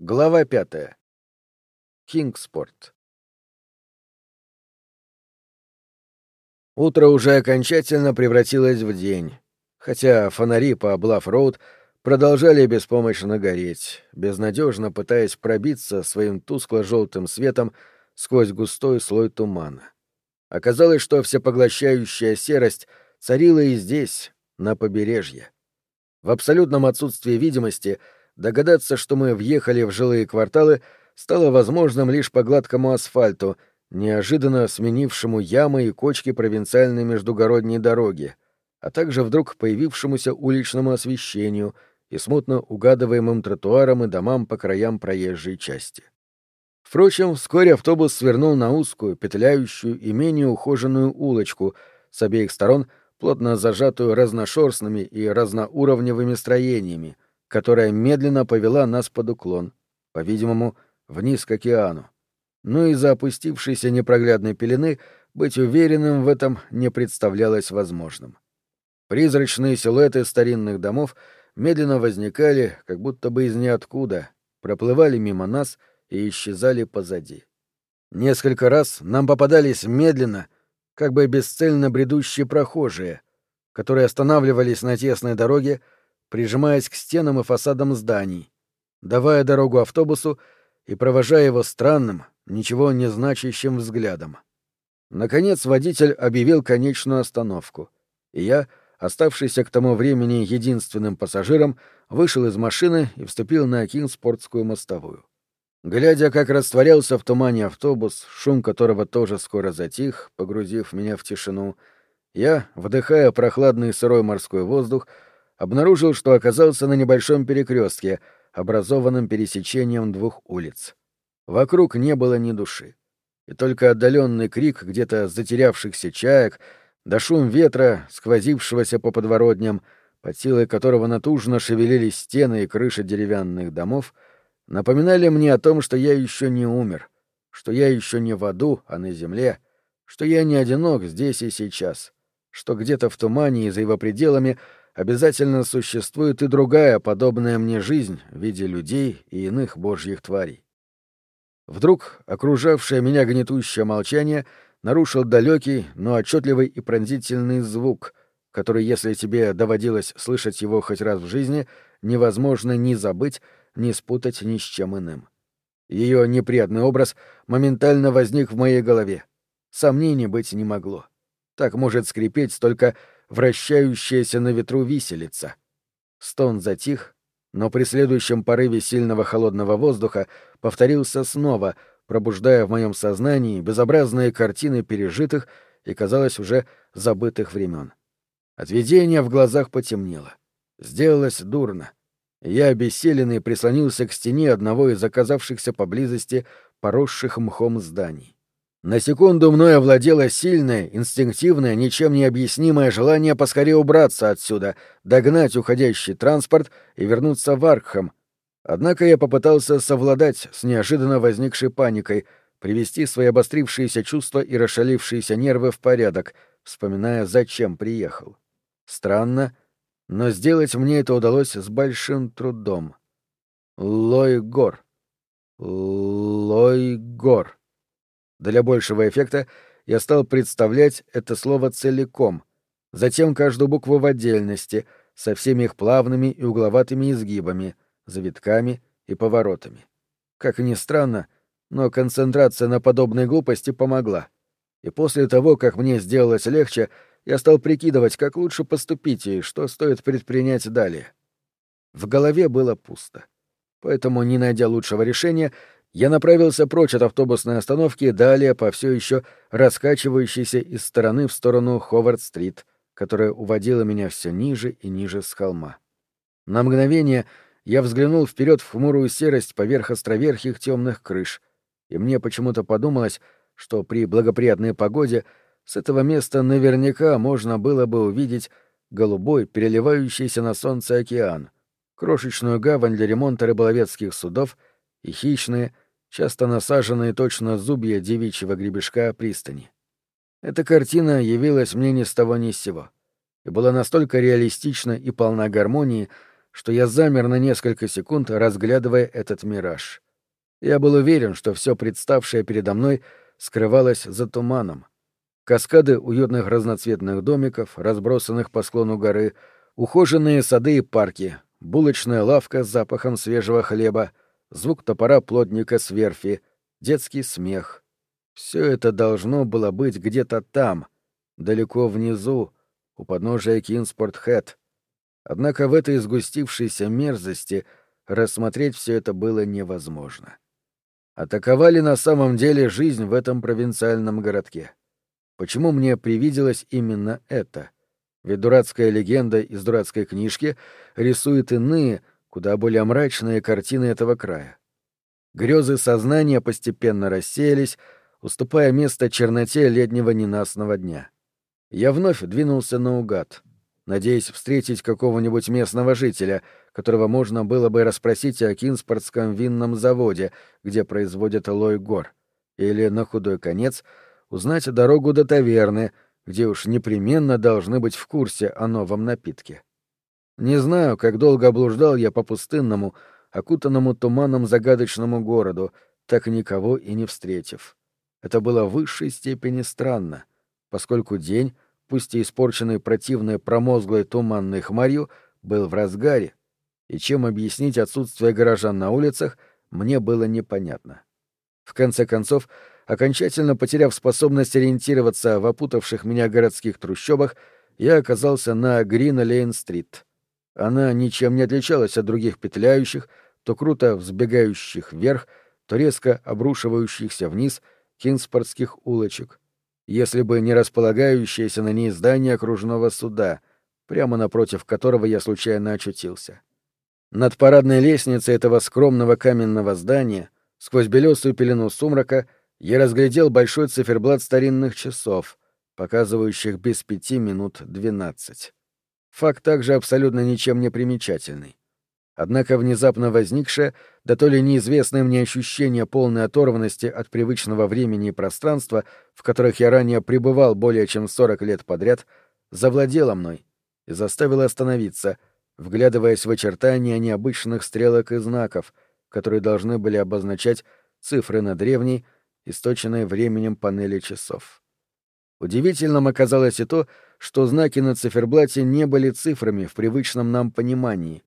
Глава пятая. Кингспорт. Утро уже окончательно превратилось в день, хотя фонари по Блафф-Роуд продолжали беспомощно гореть, безнадежно пытаясь пробиться своим тускло-желтым светом сквозь густой слой тумана. Оказалось, что всепоглощающая серость царила и здесь, на побережье. В абсолютном отсутствии видимости догадаться, что мы въехали в жилые кварталы, стало возможным лишь по гладкому асфальту, неожиданно сменившему ямы и кочки провинциальной междугородней дороги, а также вдруг появившемуся уличному освещению и смутно угадываемым тротуарам и домам по краям проезжей части. Впрочем, вскоре автобус свернул на узкую, петляющую и менее ухоженную улочку, с обеих сторон плотно зажатую разношерстными и разноуровневыми строениями, которая медленно повела нас под уклон, по-видимому, вниз к океану. Но из-за опустившейся непроглядной пелены быть уверенным в этом не представлялось возможным. Призрачные силуэты старинных домов медленно возникали, как будто бы из ниоткуда, проплывали мимо нас — и исчезали позади. Несколько раз нам попадались медленно, как бы бесцельно бредущие прохожие, которые останавливались на тесной дороге, прижимаясь к стенам и фасадам зданий, давая дорогу автобусу и провожая его странным, ничего не значащим взглядом. Наконец водитель объявил конечную остановку, и я, оставшийся к тому времени единственным пассажиром, вышел из машины и вступил на Кингспортскую мостовую. Глядя, как растворялся в тумане автобус, шум которого тоже скоро затих, погрузив меня в тишину, я, вдыхая прохладный сырой морской воздух, обнаружил, что оказался на небольшом перекрестке, образованном пересечением двух улиц. Вокруг не было ни души. И только отдаленный крик где-то затерявшихся чаек, да шум ветра, сквозившегося по подворотням, под силой которого натужно шевелились стены и крыши деревянных домов — напоминали мне о том, что я еще не умер, что я еще не в аду, а на земле, что я не одинок здесь и сейчас, что где-то в тумане и за его пределами обязательно существует и другая подобная мне жизнь в виде людей и иных божьих тварей. Вдруг окружавшее меня гнетущее молчание нарушил далекий, но отчетливый и пронзительный звук, который, если тебе доводилось слышать его хоть раз в жизни, невозможно ни забыть, не спутать ни с чем иным. Ее неприятный образ моментально возник в моей голове. Сомнений быть не могло. Так может скрипеть только вращающаяся на ветру виселица. Стон затих, но при следующем порыве сильного холодного воздуха повторился снова, пробуждая в моем сознании безобразные картины пережитых и, казалось, уже забытых времен. От видения в глазах потемнело. Сделалось дурно. Я, обессиленный, прислонился к стене одного из оказавшихся поблизости поросших мхом зданий. На секунду мной овладело сильное, инстинктивное, ничем не объяснимое желание поскорее убраться отсюда, догнать уходящий транспорт и вернуться в Аркхам. Однако я попытался совладать с неожиданно возникшей паникой, привести свои обострившиеся чувства и расшалившиеся нервы в порядок, вспоминая, зачем приехал. Странно, но сделать мне это удалось с большим трудом. Лойгор. Лойгор. Для большего эффекта я стал представлять это слово целиком, затем каждую букву в отдельности, со всеми их плавными и угловатыми изгибами, завитками и поворотами. Как ни странно, но концентрация на подобной глупости помогла. И после того, как мне сделалось легче, я стал прикидывать, как лучше поступить и что стоит предпринять далее. В голове было пусто. Поэтому, не найдя лучшего решения, я направился прочь от автобусной остановки далее по все еще раскачивающейся из стороны в сторону Ховард-стрит, которая уводила меня все ниже и ниже с холма. На мгновение я взглянул вперед в хмурую серость поверх островерхих темных крыш, и мне почему-то подумалось, что при благоприятной погоде — с этого места наверняка можно было бы увидеть голубой, переливающийся на солнце океан, крошечную гавань для ремонта рыболовецких судов и хищные, часто насаженные точно зубья девичьего гребешка пристани. Эта картина явилась мне ни с того ни с сего и была настолько реалистична и полна гармонии, что я замер на несколько секунд, разглядывая этот мираж. Я был уверен, что все представшее передо мной скрывалось за туманом. Каскады уютных разноцветных домиков, разбросанных по склону горы, ухоженные сады и парки, булочная лавка с запахом свежего хлеба, звук топора плотника с верфи, детский смех. Все это должно было быть где-то там, далеко внизу, у подножия Кинспорт-Хэт. Однако в этой сгустившейся мерзости рассмотреть все это было невозможно. Атаковали на самом деле жизнь в этом провинциальном городке? Почему мне привиделось именно это? Ведь дурацкая легенда из дурацкой книжки рисует иные, куда более мрачные картины этого края. Грезы сознания постепенно рассеялись, уступая место черноте летнего ненастного дня. Я вновь двинулся наугад, надеясь встретить какого-нибудь местного жителя, которого можно было бы расспросить о Кинспортском винном заводе, где производят лой гор, или, на худой конец, узнать дорогу до таверны, где уж непременно должны быть в курсе о новом напитке. Не знаю, как долго облуждал я по пустынному, окутанному туманом загадочному городу, так никого и не встретив. Это было в высшей степени странно, поскольку день, пусть и испорченный противной промозглой туманной хмарью, был в разгаре, и чем объяснить отсутствие горожан на улицах, мне было непонятно. В конце концов, окончательно потеряв способность ориентироваться в опутавших меня городских трущобах, я оказался на Грин-Лейн-стрит. Она ничем не отличалась от других петляющих, то круто взбегающих вверх, то резко обрушивающихся вниз кинспортских улочек, если бы не располагающееся на ней здание окружного суда, прямо напротив которого я случайно очутился. Над парадной лестницей этого скромного каменного здания, сквозь белесую пелену сумрака, я разглядел большой циферблат старинных часов, показывающих без пяти минут двенадцать. Факт также абсолютно ничем не примечательный. Однако внезапно возникшее, да то ли неизвестное мне ощущение полной оторванности от привычного времени и пространства, в которых я ранее пребывал более чем сорок лет подряд, завладело мной и заставило остановиться, вглядываясь в очертания необычных стрелок и знаков, которые должны были обозначать цифры на древней, источенной временем панели часов. Удивительным оказалось и то, что знаки на циферблате не были цифрами в привычном нам понимании,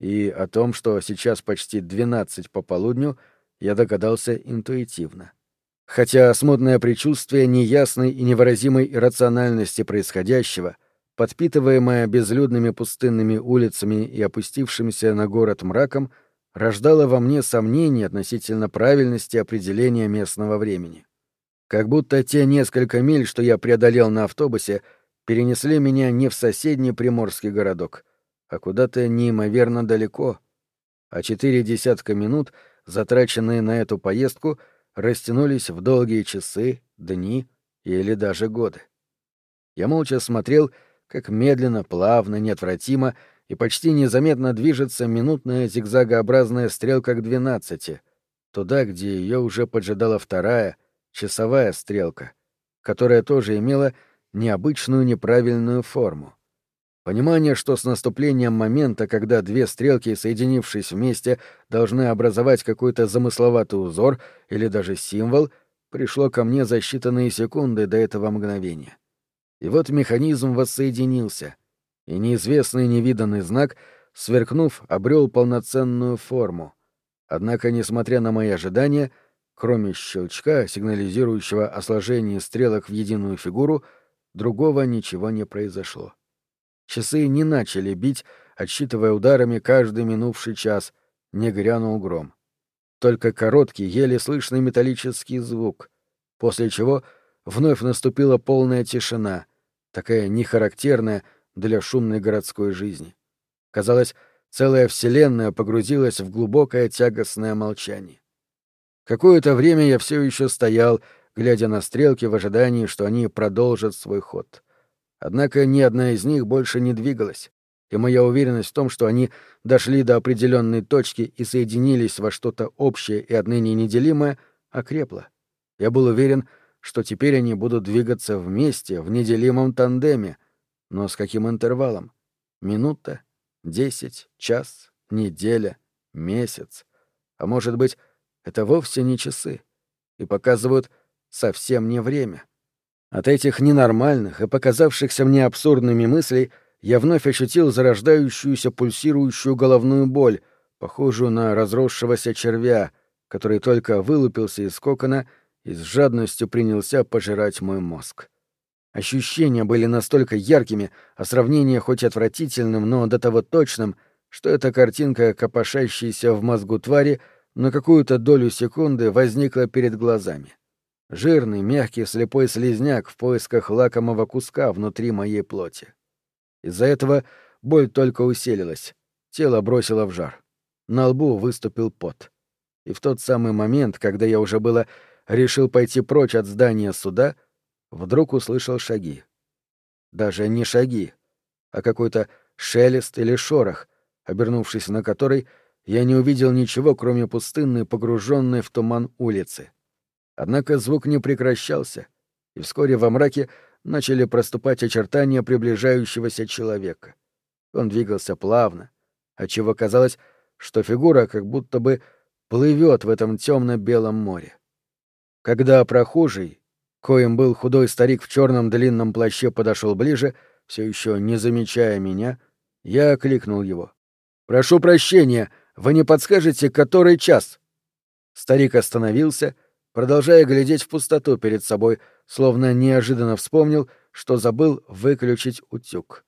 и о том, что сейчас почти двенадцать по полудню, я догадался интуитивно. Хотя смутное предчувствие неясной и невыразимой иррациональности происходящего, подпитываемое безлюдными пустынными улицами и опустившимся на город мраком, рождало во мне сомнения относительно правильности определения местного времени. Как будто те несколько миль, что я преодолел на автобусе, перенесли меня не в соседний приморский городок, а куда-то неимоверно далеко, а четыре десятка минут, затраченные на эту поездку, растянулись в долгие часы, дни или даже годы. Я молча смотрел, как медленно, плавно, неотвратимо и почти незаметно движется минутная зигзагообразная стрелка к двенадцати, туда, где ее уже поджидала вторая, часовая стрелка, которая тоже имела необычную неправильную форму. Понимание, что с наступлением момента, когда две стрелки, соединившись вместе, должны образовать какой-то замысловатый узор или даже символ, пришло ко мне за считанные секунды до этого мгновения. И вот механизм воссоединился, и неизвестный невиданный знак, сверкнув, обрел полноценную форму. Однако, несмотря на мои ожидания, кроме щелчка, сигнализирующего о сложении стрелок в единую фигуру, другого ничего не произошло. Часы не начали бить, отсчитывая ударами каждый минувший час, не грянул гром. Только короткий, еле слышный металлический звук, после чего вновь наступила полная тишина, такая нехарактерная для шумной городской жизни. Казалось, целая вселенная погрузилась в глубокое тягостное молчание. Какое-то время я все еще стоял, глядя на стрелки в ожидании, что они продолжат свой ход. Однако ни одна из них больше не двигалась, и моя уверенность в том, что они дошли до определенной точки и соединились во что-то общее и отныне неделимое, окрепла. Я был уверен, что теперь они будут двигаться вместе, в неделимом тандеме. Но с каким интервалом? Минута? Десять, час, неделя, месяц. А может быть, это вовсе не часы и показывают совсем не время. От этих ненормальных и показавшихся мне абсурдными мыслей я вновь ощутил зарождающуюся пульсирующую головную боль, похожую на разросшегося червя, который только вылупился из кокона и с жадностью принялся пожирать мой мозг. Ощущения были настолько яркими, а сравнение хоть отвратительным, но до того точным, что эта картинка, копошащаяся в мозгу твари, на какую-то долю секунды возникла перед глазами. Жирный, мягкий, слепой слизняк в поисках лакомого куска внутри моей плоти. Из-за этого боль только усилилась, тело бросило в жар. На лбу выступил пот. И в тот самый момент, когда я уже было решил пойти прочь от здания суда, вдруг услышал шаги. Даже не шаги, а какой-то шелест или шорох, обернувшись на который, я не увидел ничего, кроме пустынной, погруженной в туман улицы. Однако звук не прекращался, и вскоре во мраке начали проступать очертания приближающегося человека. Он двигался плавно, отчего казалось, что фигура как будто бы плывет в этом темно-белом море. Когда прохожий, коим был худой старик в черном длинном плаще, подошел ближе, все еще не замечая меня, я окликнул его. «Прошу прощения, вы не подскажете, который час?» Старик остановился, продолжая глядеть в пустоту перед собой, словно неожиданно вспомнил, что забыл выключить утюг.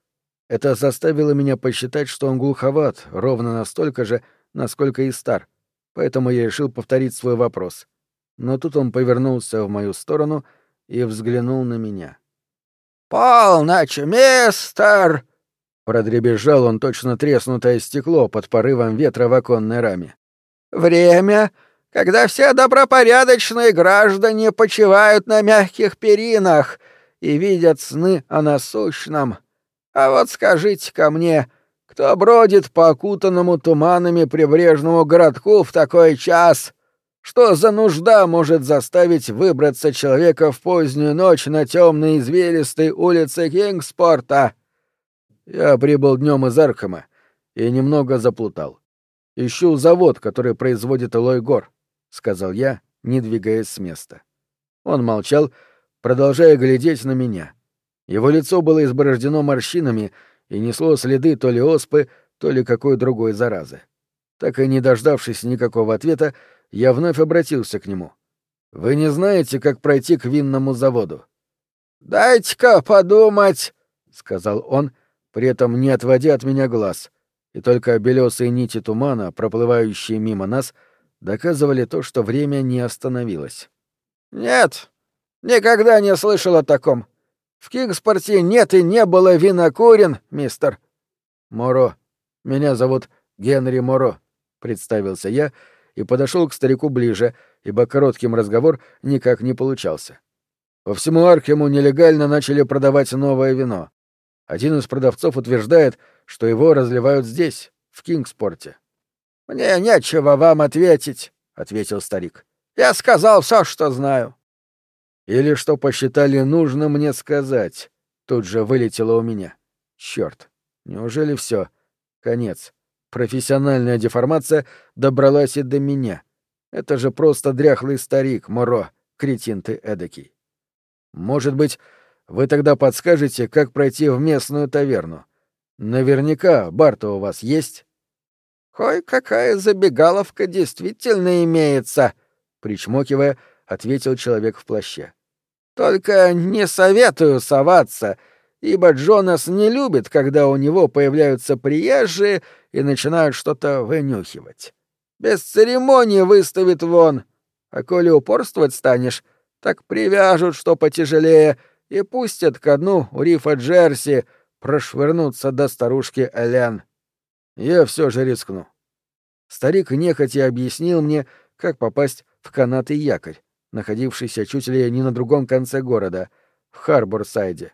Это заставило меня посчитать, что он глуховат, ровно настолько же, насколько и стар, поэтому я решил повторить свой вопрос. Но тут он повернулся в мою сторону и взглянул на меня. «Полночь, мистер!» Продребезжал он точно треснутое стекло под порывом ветра в оконной раме. «Время, когда все добропорядочные граждане почивают на мягких перинах и видят сны о насущном. А вот скажите ко мне, кто бродит по окутанному туманами прибрежному городку в такой час? Что за нужда может заставить выбраться человека в позднюю ночь на темной извилистой улице Кингспорта?» Я прибыл днем из Архама и немного заплутал. Ищу завод, который производит Элой Гор, сказал я, не двигаясь с места. Он молчал, продолжая глядеть на меня. Его лицо было изборождено морщинами и несло следы то ли оспы, то ли какой другой заразы. Так и не дождавшись никакого ответа, я вновь обратился к нему. «Вы не знаете, как пройти к винному заводу?» «Дайте-ка подумать», — сказал он, при этом не отводя от меня глаз, и только белесые нити тумана, проплывающие мимо нас, доказывали то, что время не остановилось. «Нет, никогда не слышал о таком. В Кингспорте нет и не было винокурен, мистер». «Моро. Меня зовут Генри Моро», — представился я и подошел к старику ближе, ибо коротким разговор никак не получался. По всему Архему нелегально начали продавать новое вино. Один из продавцов утверждает, что его разливают здесь, в Кингспорте. «Мне нечего вам ответить», — ответил старик. «Я сказал все, что знаю». «Или что посчитали нужно мне сказать», — тут же вылетело у меня. Черт, неужели все? Конец. Профессиональная деформация добралась и до меня. Это же просто дряхлый старик, Моро, кретин ты эдакий. Может быть, вы тогда подскажете, как пройти в местную таверну. Наверняка бар-то у вас есть. Кой-какая забегаловка действительно имеется, причмокивая, ответил человек в плаще. Только не советую соваться, ибо Джонас не любит, когда у него появляются приезжие и начинают что-то вынюхивать. Без церемонии выставит вон. А коли упорствовать станешь, так привяжут, что потяжелее, и пустят ко дну у рифа Джерси прошвырнуться до старушки Элен. Я все же рискну. Старик нехотя объяснил мне, как попасть в канатый якорь, находившийся чуть ли не на другом конце города, в Харборсайде,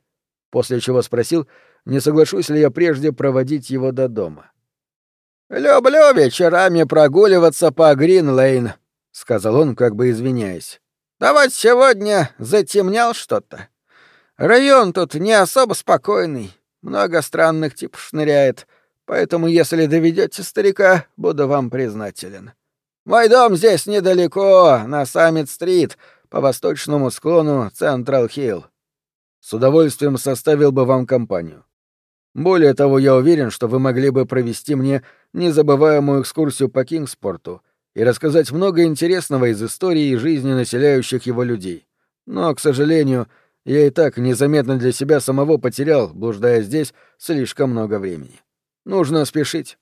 после чего спросил, не соглашусь ли я прежде проводить его до дома. «Люблю вечерами прогуливаться по Гринлейн», — сказал он, как бы извиняясь. «Да вот сегодня затемнял что-то. Район тут не особо спокойный, много странных типов шныряет, Поэтому, если доведете старика, буду вам признателен. Мой дом здесь недалеко, на Саммит-стрит, по восточному склону Централ-Хилл. С удовольствием составил бы вам компанию. Более того, я уверен, что вы могли бы провести мне незабываемую экскурсию по Кингспорту и рассказать много интересного из истории и жизни населяющих его людей. Но, к сожалению, я и так незаметно для себя самого потерял, блуждая здесь, слишком много времени. Нужно спешить.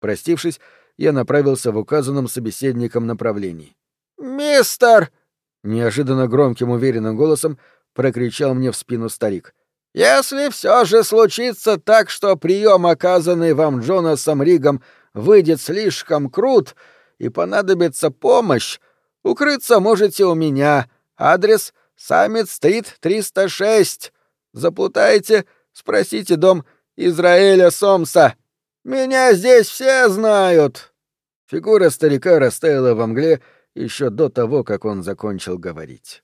Простившись, я направился в указанном собеседником направлении. «Мистер!» — неожиданно громким уверенным голосом прокричал мне в спину старик. «Если все же случится так, что прием, оказанный вам Джонасом Ригом, выйдет слишком крут и понадобится помощь, укрыться можете у меня. Адрес — Саммит-стрит, 306. Заплутаете — спросите дом Израиля Сомса. Меня здесь все знают!» Фигура старика растаяла во мгле еще до того, как он закончил говорить.